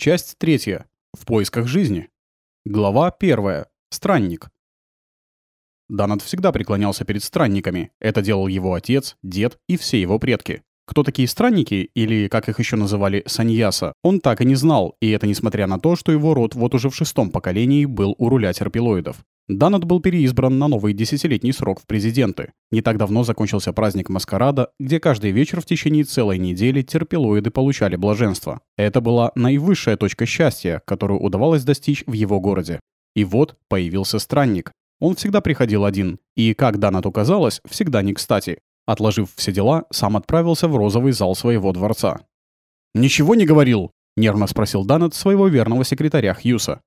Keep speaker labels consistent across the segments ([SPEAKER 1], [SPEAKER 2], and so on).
[SPEAKER 1] Часть третья. В поисках жизни. Глава первая. Странник. Данат всегда преклонялся перед странниками. Это делал его отец, дед и все его предки. Кто такие странники, или, как их еще называли, саньяса, он так и не знал, и это несмотря на то, что его род вот уже в шестом поколении был у руля терпилоидов. Данет был переизбран на новый десятилетний срок в президенты. Не так давно закончился праздник Маскарада, где каждый вечер в течение целой недели терпилоиды получали блаженство. Это была наивысшая точка счастья, которую удавалось достичь в его городе. И вот появился странник. Он всегда приходил один, и, как Данату казалось, всегда не кстати. Отложив все дела, сам отправился в розовый зал своего дворца. «Ничего не говорил?» — нервно спросил Данет своего верного секретаря Хьюса.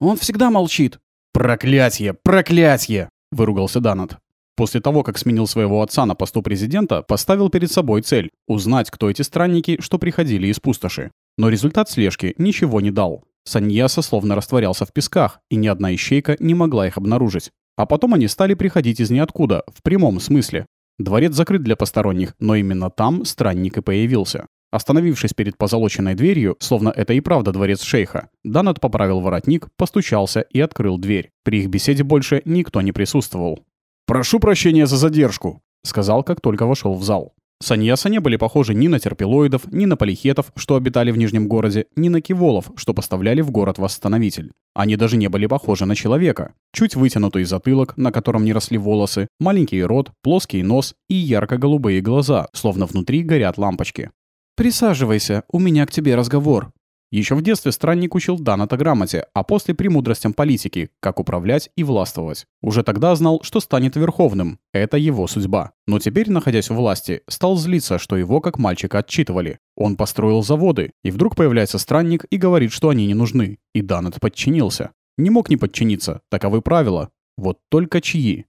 [SPEAKER 2] «Он всегда молчит»,
[SPEAKER 1] «Проклятье! Проклятье!» — выругался Данет. После того, как сменил своего отца на посту президента, поставил перед собой цель — узнать, кто эти странники, что приходили из пустоши. Но результат слежки ничего не дал. Саньяса словно растворялся в песках, и ни одна ищейка не могла их обнаружить. А потом они стали приходить из ниоткуда, в прямом смысле. Дворец закрыт для посторонних, но именно там странник и появился. Остановившись перед позолоченной дверью, словно это и правда дворец шейха, Данет поправил воротник, постучался и открыл дверь. При их беседе больше никто не присутствовал. «Прошу прощения за задержку», — сказал, как только вошел в зал. Саньяса не были похожи ни на терпилоидов, ни на полихетов, что обитали в Нижнем городе, ни на киволов, что поставляли в город восстановитель. Они даже не были похожи на человека. Чуть вытянутый затылок, на котором не росли волосы, маленький рот, плоский нос и ярко-голубые глаза, словно внутри горят лампочки.
[SPEAKER 2] «Присаживайся, у меня к тебе разговор».
[SPEAKER 1] Еще в детстве странник учил Даната грамоте, а после премудростям политики, как управлять и властвовать. Уже тогда знал, что станет верховным. Это его судьба. Но теперь, находясь в власти, стал злиться, что его как мальчика отчитывали. Он построил заводы, и вдруг появляется странник и говорит, что они не нужны. И Данет подчинился. Не мог не подчиниться, таковы правила. Вот только чьи?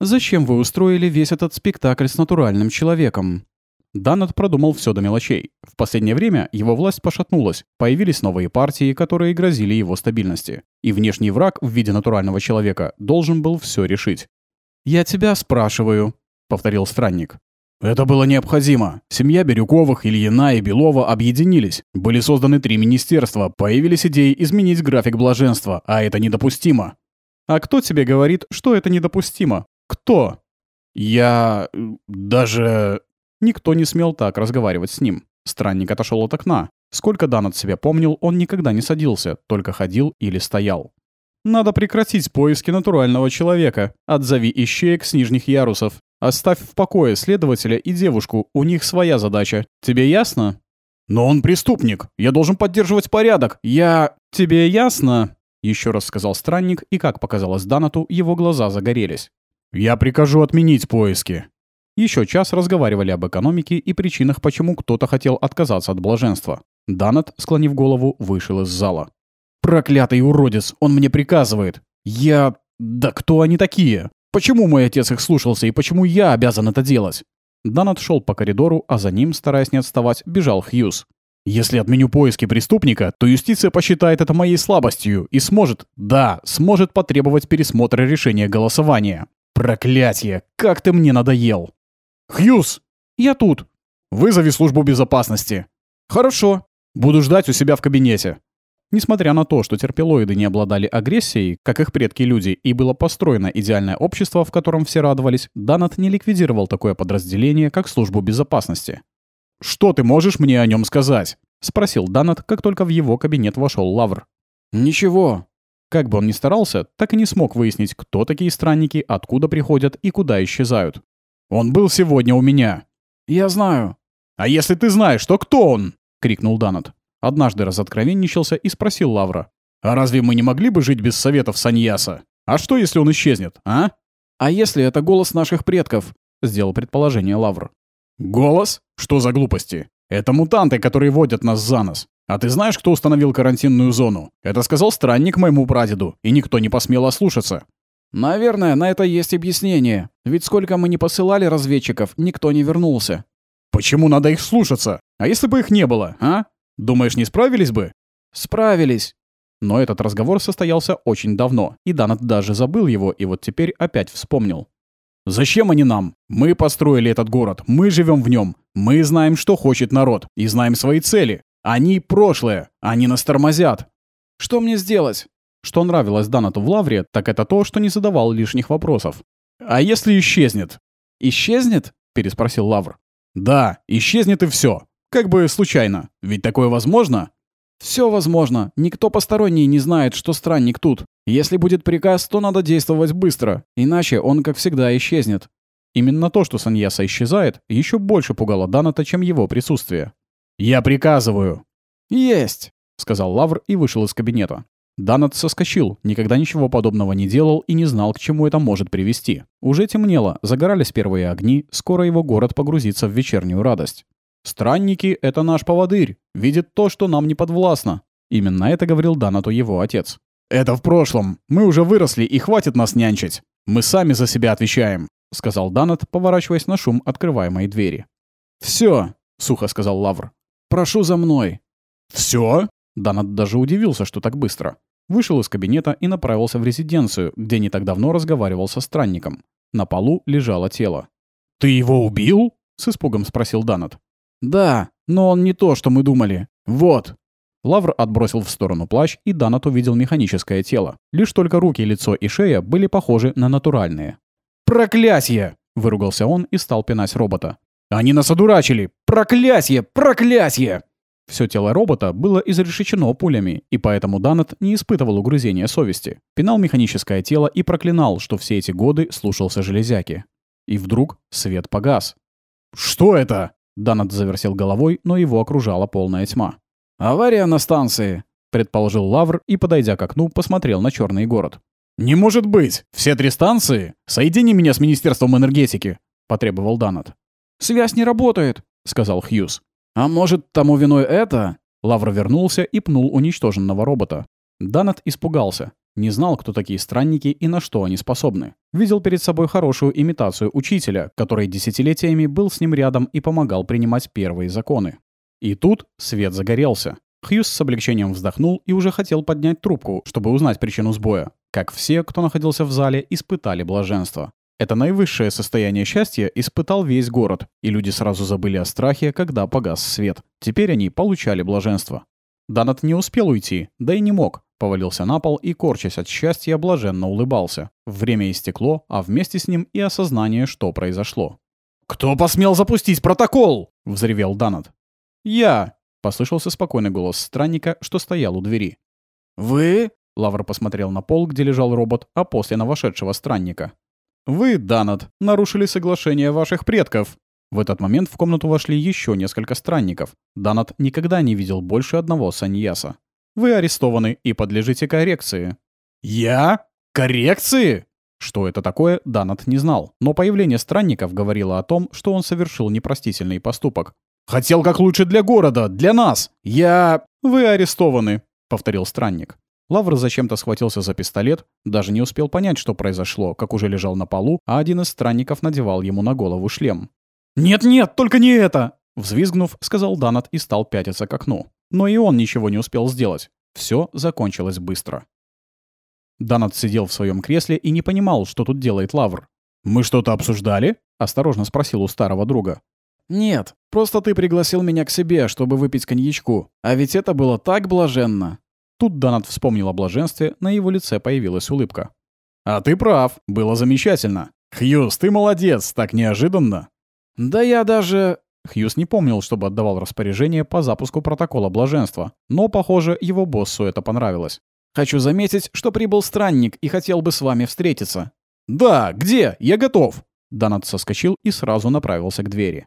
[SPEAKER 2] «Зачем вы устроили весь этот спектакль с натуральным человеком?»
[SPEAKER 1] Данет продумал все до мелочей. В последнее время его власть пошатнулась, появились новые партии, которые грозили его стабильности. И внешний враг в виде натурального человека должен был все решить.
[SPEAKER 2] «Я тебя спрашиваю», — повторил странник.
[SPEAKER 1] Это было необходимо. Семья Бирюковых, Ильина и Белова объединились. Были созданы три министерства, появились идеи изменить график блаженства, а это недопустимо.
[SPEAKER 2] А кто тебе говорит, что это недопустимо? Кто?
[SPEAKER 1] Я... даже...
[SPEAKER 2] Никто не смел так разговаривать с ним. Странник отошел от окна. Сколько Дан от себя помнил, он никогда не садился, только ходил или стоял. «Надо прекратить поиски натурального человека. Отзови ищеек с нижних ярусов. Оставь в покое следователя и девушку, у них своя задача. Тебе ясно?»
[SPEAKER 1] «Но он преступник. Я должен поддерживать порядок. Я...»
[SPEAKER 2] «Тебе ясно?» Еще раз сказал странник, и, как показалось Данату, его глаза загорелись.
[SPEAKER 1] «Я прикажу отменить поиски.
[SPEAKER 2] Еще час разговаривали об экономике и причинах, почему кто-то хотел отказаться от блаженства. Данет, склонив голову, вышел из зала.
[SPEAKER 1] «Проклятый уродец! Он мне приказывает! Я... Да кто они такие? Почему мой отец их слушался и почему я обязан это делать?»
[SPEAKER 2] Данет шел по коридору, а за ним, стараясь не отставать, бежал Хьюз.
[SPEAKER 1] «Если отменю поиски преступника, то юстиция посчитает это моей слабостью и сможет, да, сможет потребовать пересмотра решения голосования. Проклятье! Как ты мне надоел!» «Хьюз!»
[SPEAKER 2] «Я тут!»
[SPEAKER 1] «Вызови службу безопасности!»
[SPEAKER 2] «Хорошо!»
[SPEAKER 1] «Буду ждать у себя в кабинете!»
[SPEAKER 2] Несмотря на то, что терпилоиды не обладали агрессией, как их предки-люди, и было построено идеальное общество, в котором все радовались, Данат не ликвидировал такое подразделение, как службу безопасности.
[SPEAKER 1] «Что ты можешь мне о нем сказать?»
[SPEAKER 2] — спросил Данат, как только в его кабинет вошел Лавр.
[SPEAKER 1] «Ничего».
[SPEAKER 2] Как бы он ни старался, так и не смог выяснить, кто такие странники, откуда приходят и куда исчезают.
[SPEAKER 1] Он был сегодня у меня».
[SPEAKER 2] «Я знаю».
[SPEAKER 1] «А если ты знаешь, то кто он?» — крикнул Данет.
[SPEAKER 2] Однажды разоткровенничался и спросил Лавра.
[SPEAKER 1] «А разве мы не могли бы жить без советов Саньяса? А что, если он исчезнет, а?»
[SPEAKER 2] «А если это голос наших предков?» — сделал предположение Лавр.
[SPEAKER 1] «Голос? Что за глупости? Это мутанты, которые водят нас за нос. А ты знаешь, кто установил карантинную зону? Это сказал странник моему прадеду, и никто не посмел ослушаться.
[SPEAKER 2] Наверное, на это есть объяснение. Ведь сколько мы не посылали разведчиков, никто не вернулся.
[SPEAKER 1] Почему надо их слушаться? А если бы их не было, а? Думаешь, не справились бы?
[SPEAKER 2] Справились.
[SPEAKER 1] Но этот разговор состоялся очень давно, и Данет даже забыл его, и вот теперь опять вспомнил. «Зачем они нам? Мы построили этот город, мы живем в нем, мы знаем, что хочет народ, и знаем свои цели. Они прошлое. Они нас тормозят.
[SPEAKER 2] Что мне сделать?
[SPEAKER 1] Что нравилось Данату в Лавре, так это то, что не задавал лишних вопросов. «А если исчезнет?»
[SPEAKER 2] «Исчезнет?»
[SPEAKER 1] — переспросил Лавр. «Да, исчезнет и все. Как бы случайно. Ведь такое возможно?»
[SPEAKER 2] «Все возможно. Никто посторонний не знает, что странник тут. Если будет приказ, то надо действовать быстро, иначе он, как всегда, исчезнет».
[SPEAKER 1] Именно то, что Саньяса исчезает, еще больше пугало Даната, чем его присутствие. «Я приказываю!»
[SPEAKER 2] «Есть!»
[SPEAKER 1] — сказал Лавр и вышел из кабинета. Данат соскочил, никогда ничего подобного не делал и не знал, к чему это может привести. Уже темнело, загорались первые огни, скоро его город погрузится в вечернюю радость. «Странники — это наш поводырь, видит то, что нам не подвластно». Именно это говорил Данату его отец. «Это в прошлом. Мы уже выросли, и хватит нас нянчить. Мы сами за себя отвечаем», — сказал Данат, поворачиваясь на шум открываемой двери.
[SPEAKER 2] «Все», — сухо сказал Лавр. «Прошу за мной».
[SPEAKER 1] «Все?» Данат даже удивился, что так быстро. Вышел из кабинета и направился в резиденцию, где не так давно разговаривал со странником. На полу лежало тело.
[SPEAKER 2] «Ты его убил?»
[SPEAKER 1] — с испугом спросил Данат.
[SPEAKER 2] «Да, но он не то, что мы думали. Вот».
[SPEAKER 1] Лавр отбросил в сторону плащ, и Данат увидел механическое тело. Лишь только руки, лицо и шея были похожи на натуральные.
[SPEAKER 2] «Проклясье!» — выругался он и стал пинать робота. «Они нас одурачили! Проклясье! Проклясье!»
[SPEAKER 1] Все тело робота было изрешечено пулями, и поэтому Данет не испытывал угрызения совести. Пинал механическое тело и проклинал, что все эти годы слушался железяки. И вдруг свет погас.
[SPEAKER 2] «Что это?»
[SPEAKER 1] Данет заверсел головой, но его окружала полная тьма.
[SPEAKER 2] «Авария на станции», —
[SPEAKER 1] предположил Лавр и, подойдя к окну, посмотрел на черный город.
[SPEAKER 2] «Не может быть! Все три станции? Соедини меня с Министерством энергетики!» — потребовал Данет.
[SPEAKER 1] «Связь не работает», — сказал Хьюз.
[SPEAKER 2] «А может, тому виной это?»
[SPEAKER 1] Лавр вернулся и пнул уничтоженного робота. Данет испугался. Не знал, кто такие странники и на что они способны. Видел перед собой хорошую имитацию учителя, который десятилетиями был с ним рядом и помогал принимать первые законы. И тут свет загорелся. Хьюз с облегчением вздохнул и уже хотел поднять трубку, чтобы узнать причину сбоя. Как все, кто находился в зале, испытали блаженство. Это наивысшее состояние счастья испытал весь город, и люди сразу забыли о страхе, когда погас свет. Теперь они получали блаженство. Данат не успел уйти, да и не мог. Повалился на пол и, корчась от счастья, блаженно улыбался. Время истекло, а вместе с ним и осознание, что произошло.
[SPEAKER 2] «Кто посмел запустить протокол?»
[SPEAKER 1] — взревел Данат. «Я!» — послышался спокойный голос странника, что стоял у двери.
[SPEAKER 2] «Вы?»
[SPEAKER 1] — Лавр посмотрел на пол, где лежал робот, а после на вошедшего странника. «Вы, Данат, нарушили соглашение ваших предков». В этот момент в комнату вошли еще несколько странников. Данат никогда не видел больше одного саньяса. «Вы арестованы и подлежите коррекции».
[SPEAKER 2] «Я? Коррекции?»
[SPEAKER 1] Что это такое, Данат не знал, но появление странников говорило о том, что он совершил непростительный поступок.
[SPEAKER 2] «Хотел как лучше для города, для нас! Я...»
[SPEAKER 1] «Вы арестованы», — повторил странник. Лавр зачем-то схватился за пистолет, даже не успел понять, что произошло, как уже лежал на полу, а один из странников надевал ему на голову шлем.
[SPEAKER 2] «Нет-нет, только не это!»
[SPEAKER 1] Взвизгнув, сказал Данат и стал пятиться к окну. Но и он ничего не успел сделать. Все закончилось быстро. Данат сидел в своем кресле и не понимал, что тут делает Лавр.
[SPEAKER 2] «Мы что-то обсуждали?»
[SPEAKER 1] — осторожно спросил у старого друга.
[SPEAKER 2] «Нет, просто ты пригласил меня к себе, чтобы выпить коньячку. А ведь это было так блаженно!»
[SPEAKER 1] Тут Донат вспомнил о блаженстве, на его лице появилась улыбка.
[SPEAKER 2] «А ты прав, было замечательно. Хьюз, ты молодец, так неожиданно». «Да я даже...»
[SPEAKER 1] Хьюз не помнил, чтобы отдавал распоряжение по запуску протокола блаженства, но, похоже, его боссу это понравилось.
[SPEAKER 2] «Хочу заметить, что прибыл странник и хотел бы с вами встретиться».
[SPEAKER 1] «Да, где? Я готов!» Донат соскочил и сразу направился к двери.